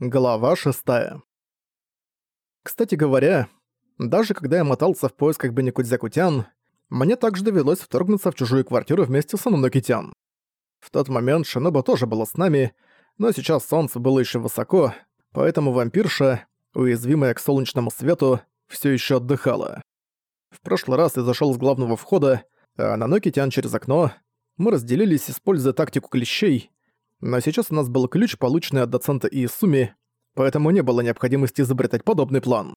Глава 6 Кстати говоря, даже когда я мотался в поисках Беникудзякутян, мне также довелось вторгнуться в чужую квартиру вместе с Анунокитян. В тот момент Шиноба тоже была с нами, но сейчас солнце было еще высоко, поэтому вампирша, уязвимая к солнечному свету, все еще отдыхала. В прошлый раз я зашел с главного входа, а Нанокитян через окно. Мы разделились, используя тактику клещей, но сейчас у нас был ключ, полученный от доцента Иисуми, поэтому не было необходимости изобретать подобный план.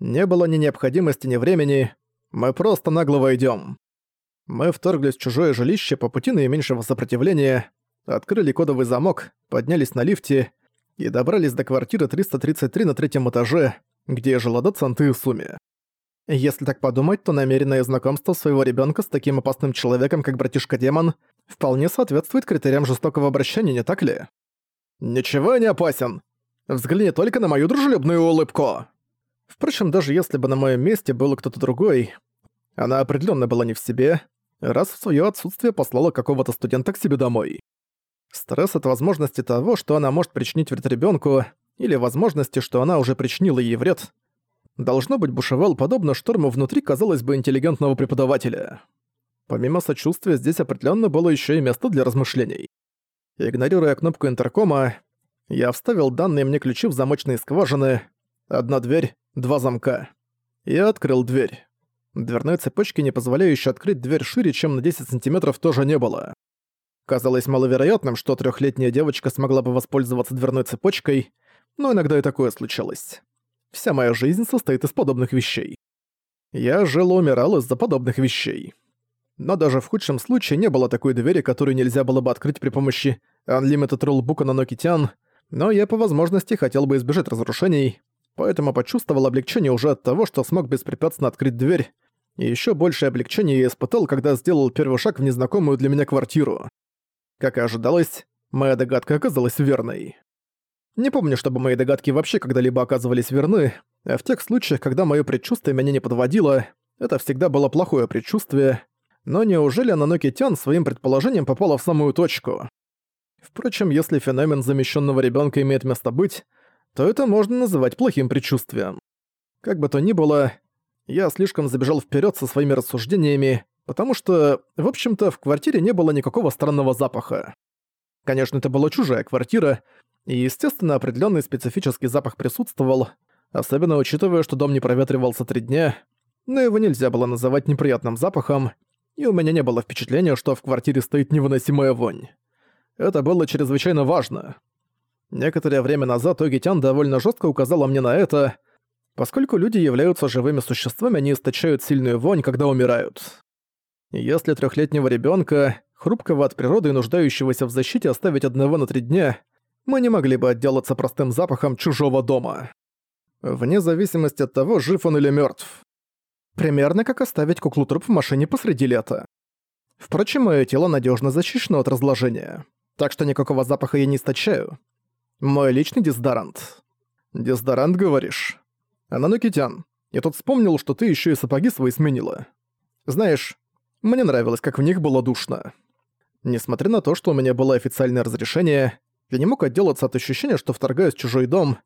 Не было ни необходимости, ни времени, мы просто нагло войдем. Мы вторглись в чужое жилище по пути наименьшего сопротивления, открыли кодовый замок, поднялись на лифте и добрались до квартиры 333 на третьем этаже, где жила доцент Иисуми. Если так подумать, то намеренное знакомство своего ребенка с таким опасным человеком, как братишка-демон, вполне соответствует критериям жестокого обращения, не так ли? «Ничего не опасен! Взгляни только на мою дружелюбную улыбку!» Впрочем, даже если бы на моем месте был кто-то другой, она определенно была не в себе, раз в свое отсутствие послала какого-то студента к себе домой. Стресс от возможности того, что она может причинить вред ребенку, или возможности, что она уже причинила ей вред, должно быть бушевал подобно шторму внутри, казалось бы, интеллигентного преподавателя. Помимо сочувствия, здесь определенно было еще и место для размышлений. Игнорируя кнопку интеркома, я вставил данные мне ключи в замочные скважины, одна дверь, два замка. И открыл дверь. Дверной цепочки, не позволяющей открыть дверь шире, чем на 10 сантиметров, тоже не было. Казалось маловероятным, что трехлетняя девочка смогла бы воспользоваться дверной цепочкой, но иногда и такое случалось. Вся моя жизнь состоит из подобных вещей. Я жил и умирал из-за подобных вещей. Но даже в худшем случае не было такой двери, которую нельзя было бы открыть при помощи Unlimited Rulebook на Nokitian, но я по возможности хотел бы избежать разрушений, поэтому почувствовал облегчение уже от того, что смог беспрепятственно открыть дверь, и ещё большее облегчение я испытал, когда сделал первый шаг в незнакомую для меня квартиру. Как и ожидалось, моя догадка оказалась верной. Не помню, чтобы мои догадки вообще когда-либо оказывались верны, а в тех случаях, когда моё предчувствие меня не подводило, это всегда было плохое предчувствие, но неужели Наноки Тян своим предположением попала в самую точку? Впрочем, если феномен замещенного ребенка имеет место быть, то это можно называть плохим предчувствием. Как бы то ни было, я слишком забежал вперед со своими рассуждениями, потому что, в общем-то, в квартире не было никакого странного запаха. Конечно, это была чужая квартира, и, естественно, определенный специфический запах присутствовал, особенно учитывая, что дом не проветривался три дня, но его нельзя было называть неприятным запахом, и у меня не было впечатления, что в квартире стоит невыносимая вонь. Это было чрезвычайно важно. Некоторое время назад Огитян довольно жестко указала мне на это, поскольку люди являются живыми существами, они источают сильную вонь, когда умирают. Если трехлетнего ребенка, хрупкого от природы и нуждающегося в защите оставить одного на три дня, мы не могли бы отделаться простым запахом чужого дома. Вне зависимости от того, жив он или мертв. Примерно как оставить куклу-труп в машине посреди лета. Впрочем, мое тело надежно защищено от разложения, так что никакого запаха я не источаю. Мой личный дезодорант. Дезодорант, говоришь? Ананокитян, я тут вспомнил, что ты еще и сапоги свои сменила. Знаешь, мне нравилось, как в них было душно. Несмотря на то, что у меня было официальное разрешение, я не мог отделаться от ощущения, что вторгаюсь в чужой дом,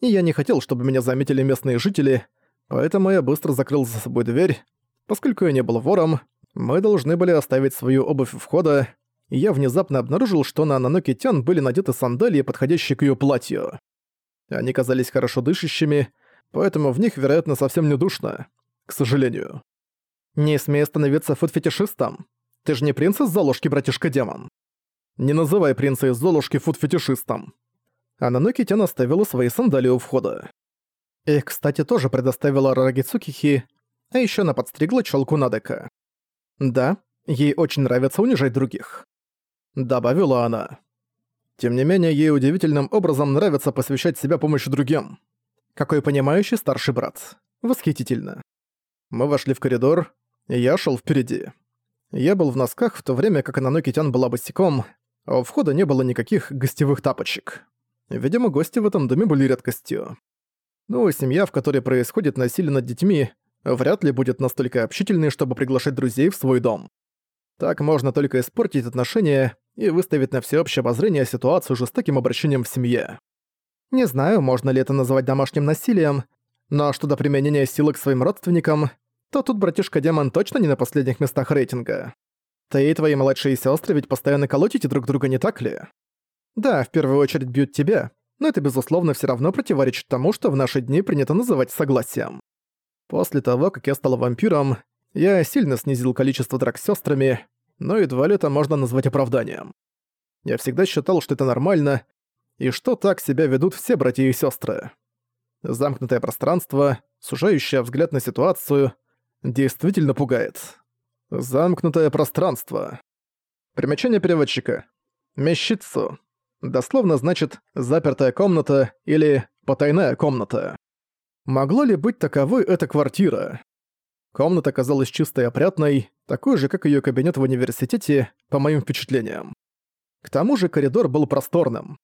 и я не хотел, чтобы меня заметили местные жители, поэтому я быстро закрыл за собой дверь. Поскольку я не был вором, мы должны были оставить свою обувь у входа, и я внезапно обнаружил, что на Ананоке Тян были надеты сандалии, подходящие к её платью. Они казались хорошо дышащими, поэтому в них, вероятно, совсем не душно. К сожалению. Не смей становиться фуд-фетишистом. Ты же не принц из Золушки, братишка-демон. Не называй принца из Золушки фуд-фетишистом. Ананоки Тян оставила свои сандалии у входа. Их, кстати, тоже предоставила Рараги Цукихи, а ещё она подстригла чёлку Надека. Да, ей очень нравится унижать других. Добавила она. Тем не менее, ей удивительным образом нравится посвящать себя помощи другим. Какой понимающий старший брат. Восхитительно. Мы вошли в коридор, и я шёл впереди. Я был в носках, в то время как Ананоки Тян была босиком, а у входа не было никаких гостевых тапочек. Видимо, гости в этом доме были редкостью. Ну, семья, в которой происходит насилие над детьми, вряд ли будет настолько общительной, чтобы приглашать друзей в свой дом. Так можно только испортить отношения и выставить на всеобщее обозрение ситуацию жестоким обращением в семье. Не знаю, можно ли это назвать домашним насилием, но что до применения силы к своим родственникам, то тут братишка-демон точно не на последних местах рейтинга. Ты и твои младшие сестры ведь постоянно колотите друг друга, не так ли? Да, в первую очередь бьют тебя, но это безусловно все равно противоречит тому, что в наши дни принято называть согласием. После того, как я стал вампиром, я сильно снизил количество драк с сестрами, но едва ли это можно назвать оправданием. Я всегда считал, что это нормально, и что так себя ведут все братья и сестры. Замкнутое пространство, сужающее взгляд на ситуацию, действительно пугает. Замкнутое пространство. Примечание переводчика. Мещицу. Дословно значит «запертая комната» или «потайная комната». Могло ли быть таковой эта квартира? Комната казалась чистой и опрятной, такой же, как ее кабинет в университете, по моим впечатлениям. К тому же коридор был просторным.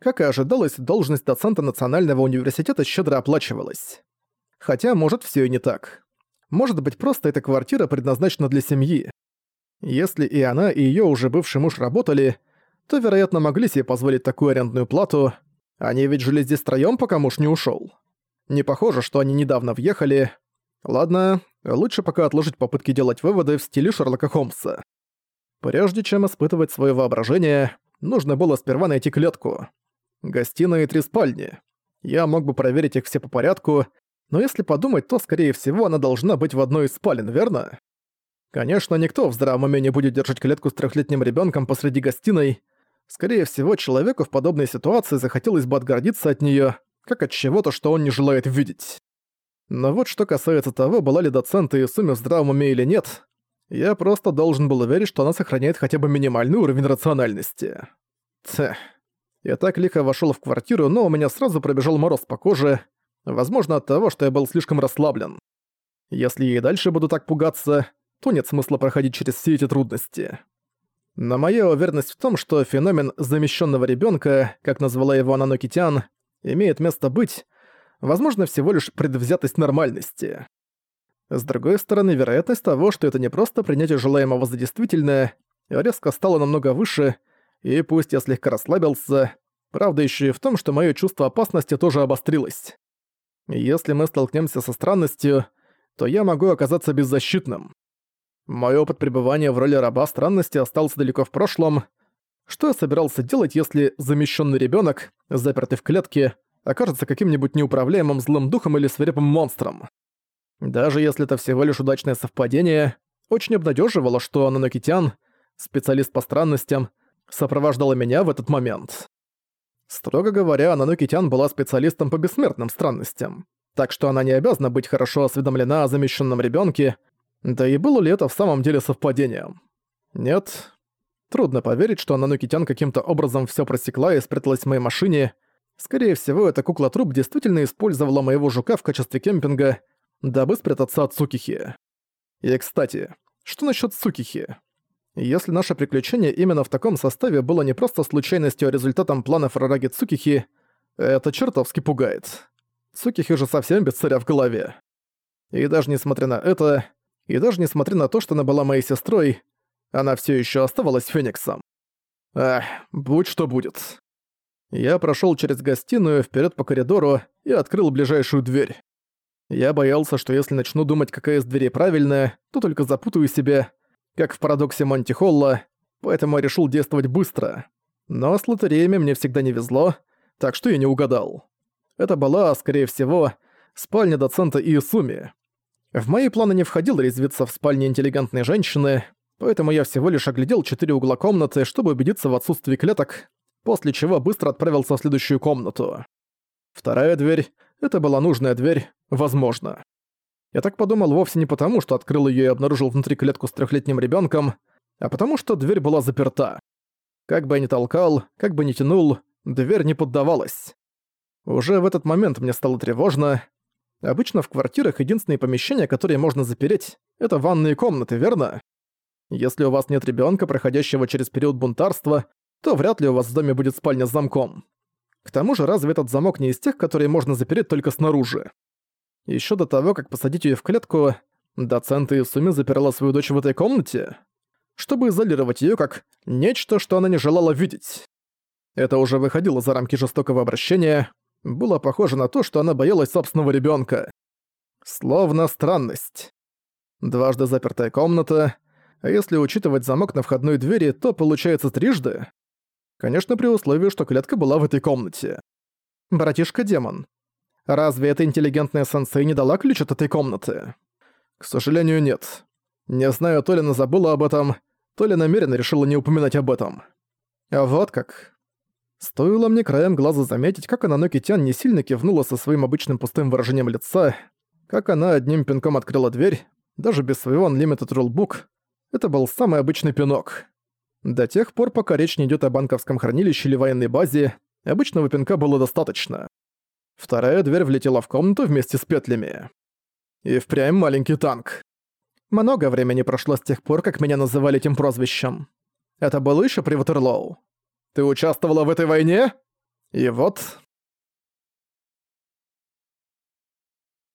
Как и ожидалось, должность доцента Национального университета щедро оплачивалась. Хотя, может, все и не так. Может быть, просто эта квартира предназначена для семьи. Если и она, и ее уже бывший муж работали, то, вероятно, могли себе позволить такую арендную плату. Они ведь жили здесь втроём, пока муж не ушел. Не похоже, что они недавно въехали. Ладно, лучше пока отложить попытки делать выводы в стиле Шерлока Холмса. Прежде чем испытывать свое воображение, нужно было сперва найти клетку гостиная и три спальни. Я мог бы проверить их все по порядку, но если подумать, то, скорее всего, она должна быть в одной из спален, верно? Конечно, никто в здравом уме не будет держать клетку с трехлетним ребенком посреди гостиной. Скорее всего, человеку в подобной ситуации захотелось бы отгородиться от нее, как от чего-то, что он не желает видеть. Но вот что касается того, была ли доцента Исуми в здравом уме или нет, я просто должен был уверить, что она сохраняет хотя бы минимальный уровень рациональности. Тьф. Я так лихо вошел в квартиру, но у меня сразу пробежал мороз по коже, возможно от того, что я был слишком расслаблен. Если я и дальше буду так пугаться, то нет смысла проходить через все эти трудности. Но моя уверенность в том, что феномен замещенного ребенка, как назвала его Ананокитян, имеет место быть, возможно, всего лишь предвзятость нормальности. С другой стороны, вероятность того, что это не просто принятие желаемого за действительное, резко стала намного выше — и пусть я слегка расслабился, правда еще и в том, что мое чувство опасности тоже обострилось. Если мы столкнемся со странностью, то я могу оказаться беззащитным. Мой опыт пребывания в роли раба странности остался далеко в прошлом. Что я собирался делать, если замещенный ребенок, запертый в клетке, окажется каким-нибудь неуправляемым злым духом или свирепым монстром? Даже если это всего лишь удачное совпадение, очень обнадеживало, что Ананокитян, специалист по странностям, сопровождала меня в этот момент. Строго говоря, Нануки-тян была специалистом по бессмертным странностям, так что она не обязана быть хорошо осведомлена о замещенном ребенке, да и было ли это в самом деле совпадением? Нет. Трудно поверить, что Нануки-тян каким-то образом все просекла и спряталась в моей машине. Скорее всего, эта кукла-труп действительно использовала моего жука в качестве кемпинга, дабы спрятаться от Сукихи. И, кстати, что насчет Сукихи? Если наше приключение именно в таком составе было не просто случайностью, а результатом планов Рараги Цукихи, это чертовски пугает. Цукихи же совсем без царя в голове. И даже несмотря на это, и даже несмотря на то, что она была моей сестрой, она все еще оставалась Фениксом. Ах, будь что будет. Я прошел через гостиную вперед по коридору и открыл ближайшую дверь. Я боялся, что если начну думать, какая из дверей правильная, то только запутаю себя, как в парадоксе Монти-Холла, поэтому я решил действовать быстро. Но с лотереями мне всегда не везло, так что я не угадал. Это была, скорее всего, спальня доцента Иисуми. В мои планы не входило резвиться в спальне интеллигентной женщины, поэтому я всего лишь оглядел четыре угла комнаты, чтобы убедиться в отсутствии клеток, после чего быстро отправился в следующую комнату. Вторая дверь — это была нужная дверь, возможно. Я так подумал вовсе не потому, что открыл её и обнаружил внутри клетку с трехлетним ребёнком, а потому что дверь была заперта. Как бы я ни толкал, как бы ни тянул, дверь не поддавалась. Уже в этот момент мне стало тревожно. Обычно в квартирах единственные помещения, которые можно запереть, это ванные комнаты, верно? Если у вас нет ребёнка, проходящего через период бунтарства, то вряд ли у вас в доме будет спальня с замком. К тому же разве этот замок не из тех, которые можно запереть только снаружи? Еще до того, как посадить ее в клетку, доцент Исуми запирала свою дочь в этой комнате, чтобы изолировать ее как нечто, что она не желала видеть. Это уже выходило за рамки жестокого обращения, было похоже на то, что она боялась собственного ребенка. Словно странность. Дважды запертая комната, а если учитывать замок на входной двери, то получается трижды. Конечно, при условии, что клетка была в этой комнате. Братишка-демон. Разве эта интеллигентная сенсей не дала ключ от этой комнаты? К сожалению, нет. Не знаю, то ли она забыла об этом, то ли намеренно решила не упоминать об этом. А вот как. Стоило мне краем глаза заметить, как она Нокитян не сильно кивнула со своим обычным пустым выражением лица, как она одним пинком открыла дверь, даже без своего Unlimited Rulebook. Это был самый обычный пинок. До тех пор, пока речь не идёт о банковском хранилище или военной базе, обычного пинка было достаточно. Вторая дверь влетела в комнату вместе с петлями. И впрямь маленький танк. Много времени прошло с тех пор, как меня называли этим прозвищем. Это было ещё при Ватерлоу. Ты участвовала в этой войне? И вот,